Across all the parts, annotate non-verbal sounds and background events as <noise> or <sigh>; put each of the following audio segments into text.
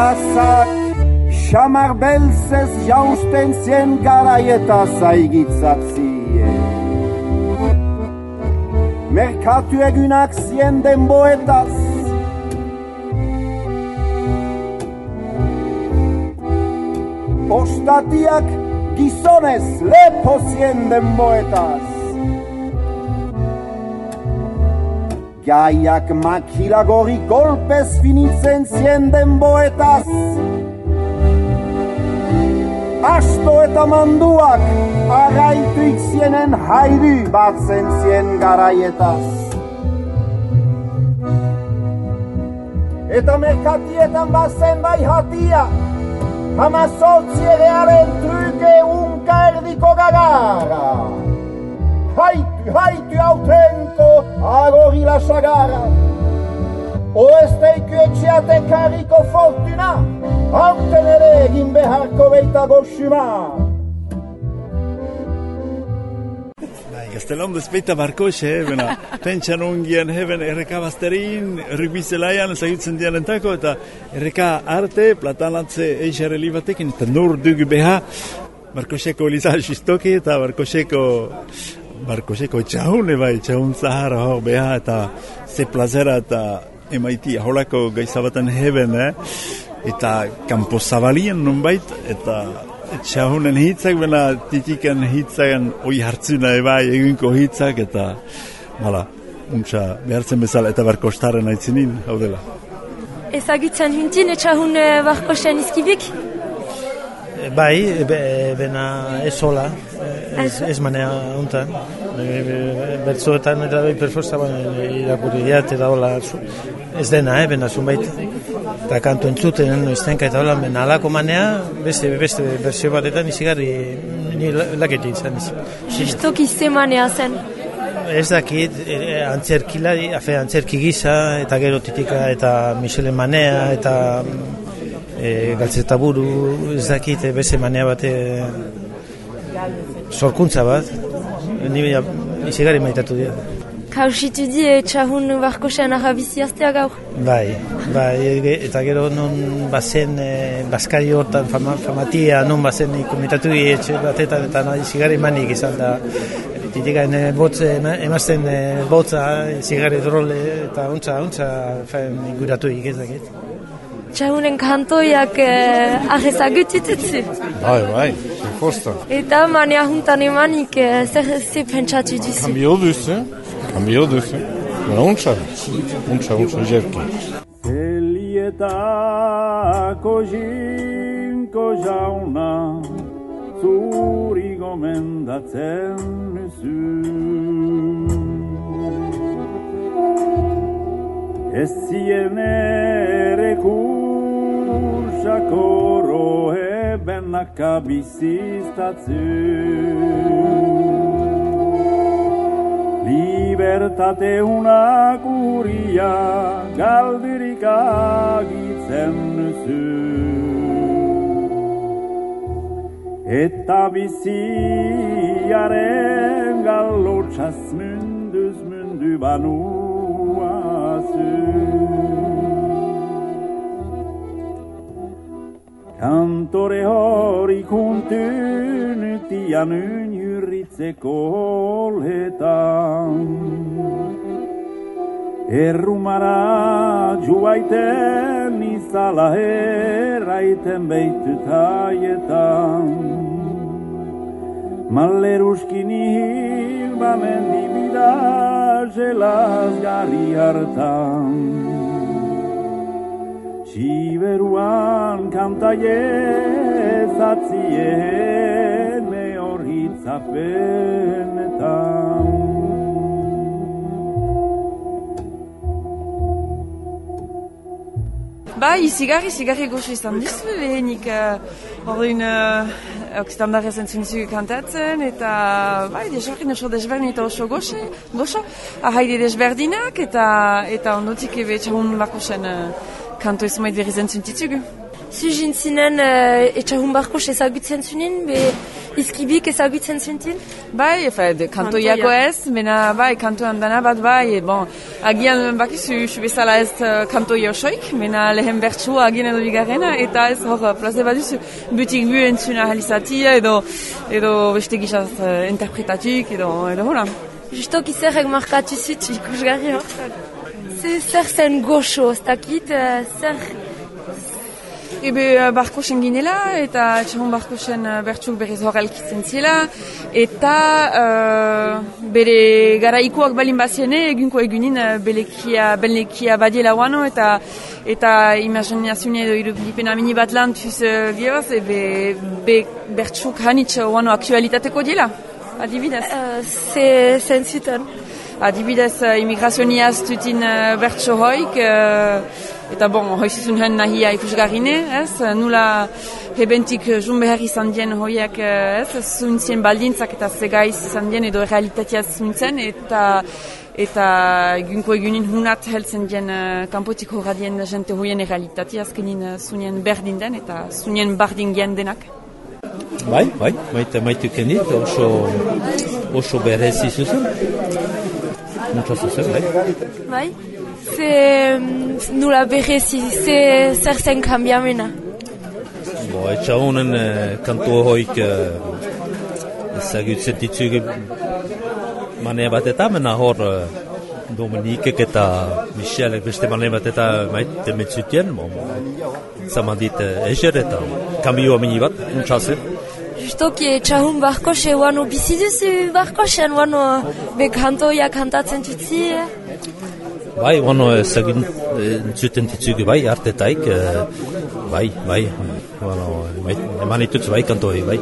plazak Xamar belzez jausten zien garaieta zaigitzatzien Merkatu egunak zien denboetaz. Ostatiak gizonez lepo zien denboetaz Gaiak makilagori golpez finitzen zien denboetaz Asto eta manduak agaituik zienen haidu batzen zien garaietaz. Eta merkatietan bazen bai hatia, hama sortzi agorila sagara. Oesteiku etxeate kariko fortuna, Hauten ere egin beharko beita goxuma. Bai, Gaztelan bezpeita barkoxe, bena, <laughs> pentsan ungien heben erreka bazterin, rugbizelaian zagutzen dianentako, eta erreka arte, platanatze eixare batekin, eta nur dugu beha, barkoxeko eliza xistoki, eta barkoxeko barkoxeko txahune bai, txahun zahara hor beha, eta ze plazera eta emaiti aholako gaizabatan heben, eh? eta kanpo zabalien nunbait, eta txahunen hitzak, bena titiken hitzaken oi hartzuna ebai eginko hitzak, eta hala, untsa behartzen bezala eta barkostaren aitzinin, hau dela. Ezagutzen huntin etxahun barkosten izkibik? Bai, be, bena ez hola, ez, ez manea untan. Bertzoetan eta bai perforza irakurri diat eta hola ez dena, eh, bena zunbait. Eta kantu entzuten, noiztenka eta hola, bena alako manea, beste, beste berzio batetan izigarri ni laketik izan ez. Justoki ze manea zen? Ez dakit, e, antzerkilari, afe, antzerki gisa, eta gero titika, eta Michele Manea, eta e, galtzeta buru, ez dakit, e, beste manea bate sorkuntza bat, ni izigarri maitatu dira. Kausitu di etxahun barkosean arrabizi aztea gaur? Bai, bai, eta gero non bazen e, Baskari hortan fama, famatia, non bazen komitatu etxe batetan eta nahi zigarri manik izan da Titikan e, botz, emazten e, botza, zigarri drole eta untza, untza faen inguratu ikizakit. Txahunen kantoiak eh, ahezagutitutzu. Bai, bai, fosta. Eta mania juntan emanik eh, zer zer pentsatu duzu. Kambio duzu, kambio duzu. Ba, untza, untza, untza, jerki. Elietako jinko jauna zuri gomendatzen duzu. Ez zien ere kursako rohe benaka bizistatzen. Libertate unak uria galdirik agitzen duzu. Eta biziaren galotxaz munduz mundu banuazu. Kantore hori kuntun tianun jurritzeko olhetan. Errumara juaiten izala erraiten beitutaietan. Maleruskin hil bamendi bida jelaz gari hartan. Siberuan kantaie zatzien me horritzapenetan. Bai, izigarri, izigarri goxo izan dizu, lehenik horrein uh, standarra zentzun zuge kantatzen, eta bai, desberdin oso desberdin eta oso goxo, goxo, ahaide desberdinak, eta eta ondotik ebe txahun bako zen uh, kanto ez berri zentzun titugu. Zuzin zinen uh, etxahun barko ezagutzen zunin, be izkibik ezagutzen zintin? Bai, efe, de, kantoiako ez, mena bai, kantoan dana bat bai, e, bon, agian bakizu, zu bezala ez uh, kantoi osoik, mena lehen bertsua agian edo bigarrena, eta ez hor, plaze bat duzu, butik bu entzuna halizatia, edo, edo beste gizaz uh, interpretatik, edo, edo hola. Justok izerrek markatu zut ikusgarri hor. Zer zen goxo, ez dakit, uh, zer Ebe uh, barkosen ginela eta txahun barkosen uh, bertsuk berriz horrelkitzen zela eta uh, bere garaikoak balin baziene egunko egunin belekia, belekia badiela wano eta eta imaginazioa edo irupena mini bat lan tuz uh, bioz ebe be, bertsuk hanitz wano aktualitateko diela, adibidez. Uh, ze zentzuten? Adibidez, uh, imigrazioa tutin uh, bertso hoik, uh, Eta bon, hoizizun hen nahia ikusgarrine, ez? Nula hebentik jun behar izan dien hoiak, ez? Zuntzien baldintzak eta zegaiz izan dien edo realitatea zuntzen, eta eta egunko egunin hunat heltzen dien uh, kanpotik horra dien jente hoien realitatea azkenin zunien berdin den eta zunien bardin gen denak. Bai, bai, maite maitu kenit, oso, oso berezi zuzen. Mucho zuzen, bai. Bai? ze nula berrezi, ze zer zen kambiamena? Bo, etxa honen eh, kantu hoik eh, ezagutzen ditzuge manea bat eta mena hor eh, Dominikek eta Michelek beste manea bat eta maite metzutien, bo, zaman dit eh, ezer eta kambio amini bat, untxazen. Justoki txahun barkose, wano biziduzu barkosean, wano bekantoia kantatzen tutzi, eh? Bai, ono ezagin entzuten ditzugu bai, artetaik, e, bai, bai, bueno, eman itutz bai, kantoi, bai.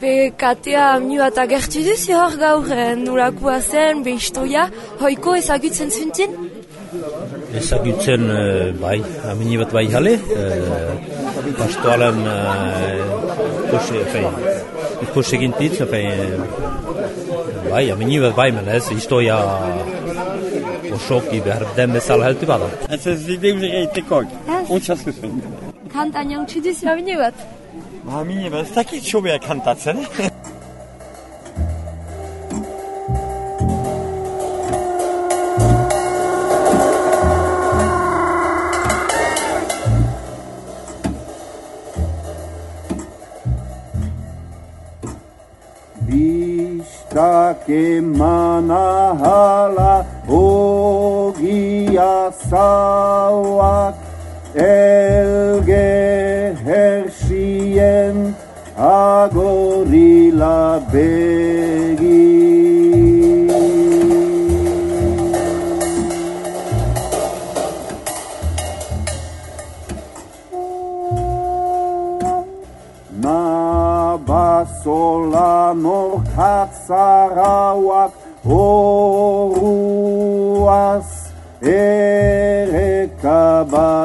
Be katea minu bat agertu duzi hor gaur, eh, nolakua zen, be istoia, hoiko ezagutzen zuntin? Ezagutzen, e, bai, amini bat bai jale, e, pastoalen e, ikose, fein, ikose gintitz, fein, bai, amini bat bai, menez, istoia osoki behar den bezala heltu bada. Ez ez zide uzi gaitekoak, untxaz zuen. Kantaina utzi duzu amine bat? Amine bat, ez dakit sobea kantatzen. Take manahala ogia sawak elge hershien agorila begi. Na basola norkatzarauak horuaz ereka bat.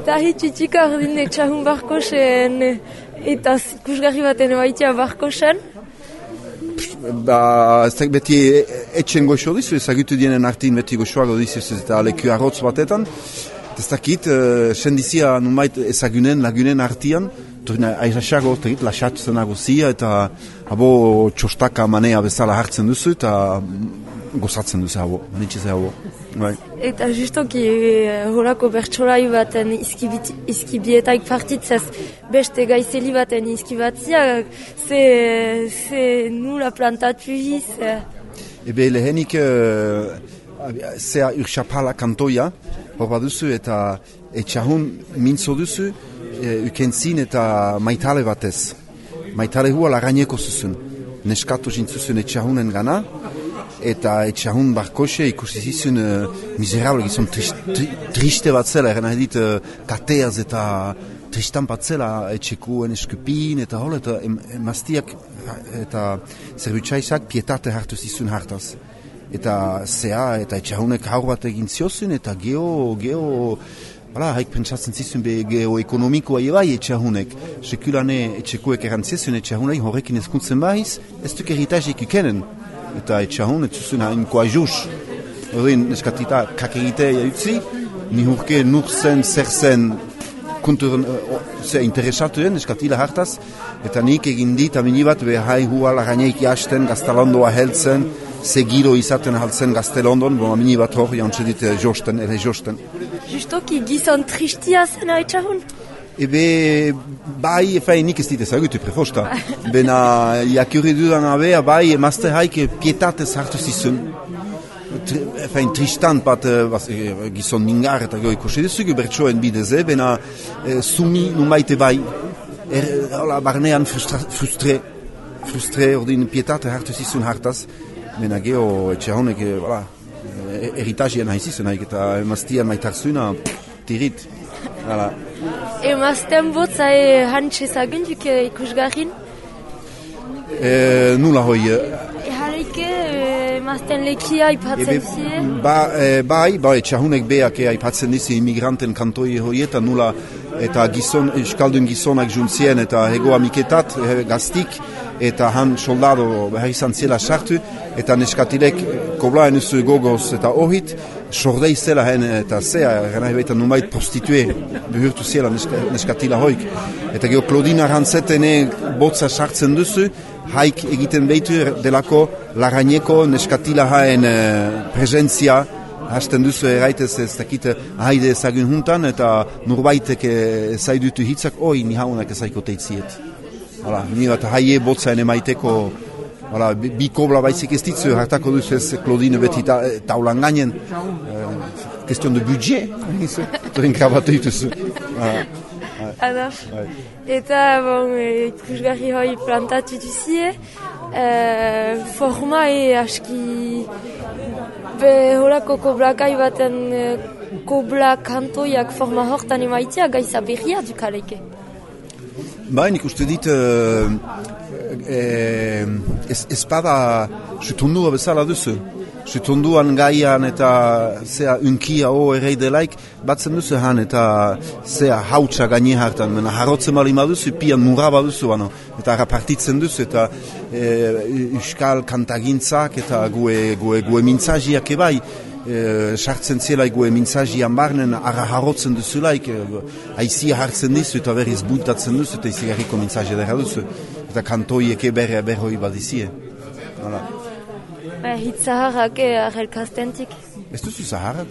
Eta hitxitxik ardin etxahun barkosen eta ikusgarri baten baitia barkosen. Ba, ez beti etxen goxo dizu, ezagutu dienen artin beti goxoago dizu eta leku arrotz batetan. Ez dakit, uh, sendizia numait ezagunen, lagunen artian, airasago, tegit, lasatzen zia eta abo txostaka manea bezala hartzen duzu eta gozatzen duzu habo, manitxe habo. Bai. Eta justoki eh, horako bertsolai baten izkibit, izkibietaik partitzez beste gaizeli baten izkibatzia, ze, ze nula plantatu hiz. Ebe lehenik uh, zea urxapala kantoia, hor baduzu eta etxahun mintzo duzu, e, ukentzin eta maitale batez. Maitale hua lagaineko zuzun. Neskatu zintzuzun etxahunen gana, eta etxahun barkoxe ikusi zizun uh, miserable gizon triste bat zela, erena edit uh, kateaz eta tristan bat zela etxekuen eskupin eta hol, eta emaztiak eta zerbutsaizak pietate hartu zizun hartaz. Eta zea eta etxahunek haur bat egin ziozun eta geho, geho Hala, haik pentsatzen zizun be geoekonomikoa ebai etxahunek. Sekulane etxekuek erantzizun etxahunei horrekin ezkuntzen baiz, ez duk eritazik ikenen. Eta etxahun ez zuzun hain koa juz. Horren, neskatita kakegitea utzi, ni hurke nur zen, zer zen, kunturen, ze interesatu den, eskatila hartaz, eta nik egin dit, amini bat, be hai hua laganeik jasten, gaztalandoa heltzen, ze giro izaten haltzen gaztelondon, bo amini bat hor, jantxe dit josten, ere josten. Justoki gizon tristia zen haitxahun? Ebe, bai, efain nik ez dit ezagutu prefosta. Bena, jakurri dudan abea, bai, emazte haik pietatez hartu zizun. Tri, efain, tristan bat, bas, e, gizon mingar eta goi ikusi duzugu bertsoen bideze, bena, e, sumi numaite bai, er, hola, barnean frustra, frustre, frustre, ordin pietate hartu zizun hartaz, bena geho, etxe honek, e, voilà, e, eritazien haizizun haik, eta emaztian maitarzuna, tirit. Emazten botza e hantxe zagenduk e, ikusgarrin? E, nula hoi, e, Ehaleke emazten lekia ipatzen zie? Ba, e, bai, bai, txahunek beak e, aipatzen dizi immigranten kantoi hoietan nula eta gizon, euskaldun gizonak juntzien eta hego amiketat e, gaztik eta han soldado behar izan zela sartu eta neskatilek koblaen usu gogoz eta ohit sordei zela hen eta zea, gana hebetan numait prostitue behurtu zela neska, neskatila hoik. Eta geho Claudina Rantzetene botza sartzen duzu haik egiten behitu delako laraineko neskatila haen e, presentzia. Hasten duzu eraitez ez dakite haide ezagun juntan eta nurbaitek ezaidutu hitzak oi ni haunak ezaiko teitziet Hala, ni bat haie botza ene maiteko Hala, bi, kobla baizik ez ditzu, hartako duzu ez Claudine beti ta, taulan gainen. Uh, question de budget, <laughs> toren krabatu dituzu. Adaf. Eta, bon, e, ikusgarri hoi plantatu duzie, e, forma e aski be holako koblakai baten e, kobla kantoiak forma hortan emaitia gaiza berria dukaleke. Ba, nik uste dit, uh, eh, ez, ez bada sutundua bezala duzu. Sutunduan gaian eta zea unkia o errei delaik, batzen duzu han eta zea hautsa gaine hartan, mena harrotzen bali duzu, pian mura duzu, bano, eta rapartitzen duzu, eta e, euskal kantagintzak eta gue, gue, gue mintzajiak ebai, e, sartzen zela gue mintzajian barnen, ara harrotzen duzulaik, e, haizia hartzen dizu eta berriz bultatzen duzu, eta izi garriko mintzajia dara duzu, eta kantoieke berre berroi badizie. Hala. Ba, hitz zaharrak ahelkastentik. Ez duzu zaharrak?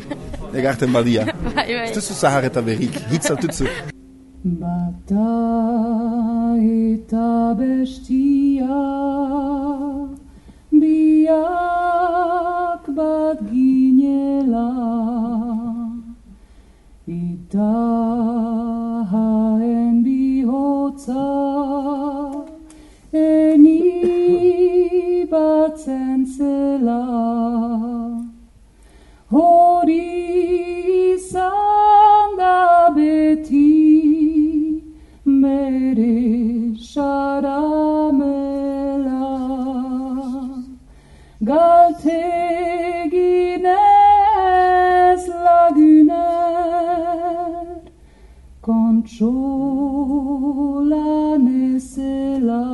<laughs> Egarten badia. <laughs> bai, bai. Ez duzu zahar eta berrik, hitz altutzu. Bata eta bestia biak Teginez lagunar Controla nesela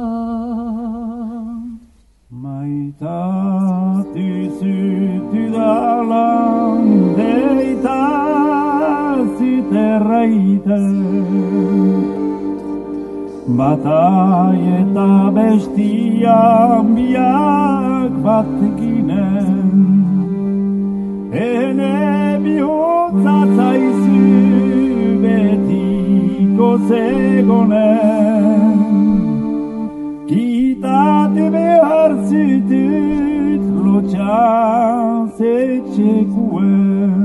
Maitati siti dalan Deitasi terraitan Batai eta bestian biak bat ginen Ene bihotzataizu betiko zegonen Kitate behar zitut lotxan zetxekuen